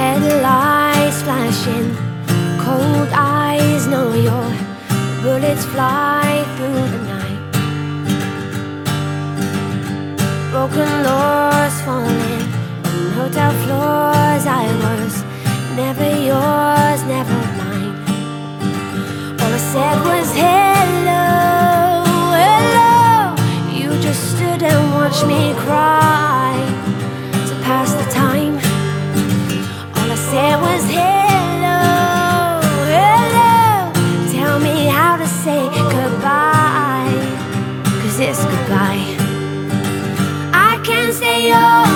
Headlights flashing, cold eyes know your bullets fly through the night. Broken doors falling on hotel floors. I was never yours, never mine. All I said was hello, hello. You just stood and watched me cry to pass the time. All I said was hello, hello. Tell me how to say goodbye, cause it's goodbye. I can't stay on oh,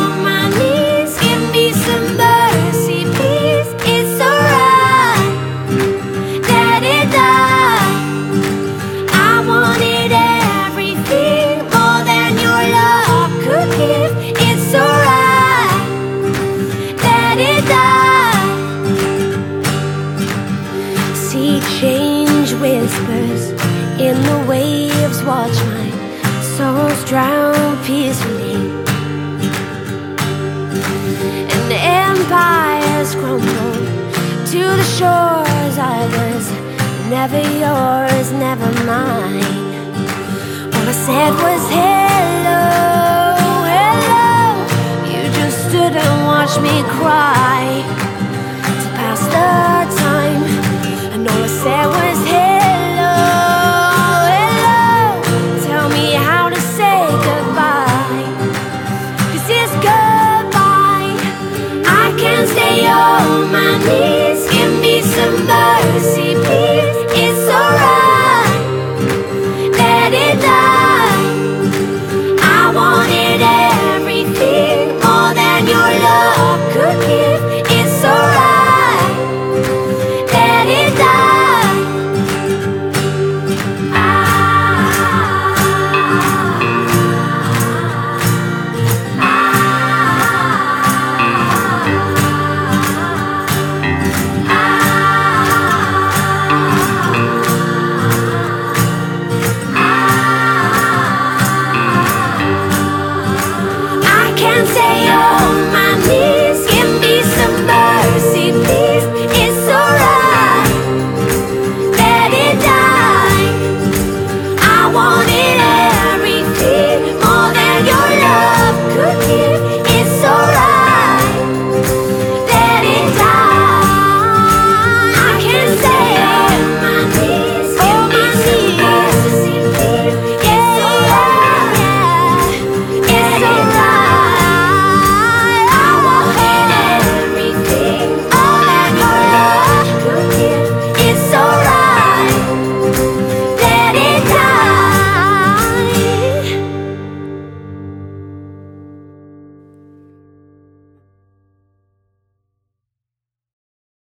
Watch my sorrows drown peacefully, and empires crumble to the shores. I was never yours, never mine. All I said was hello, my knees.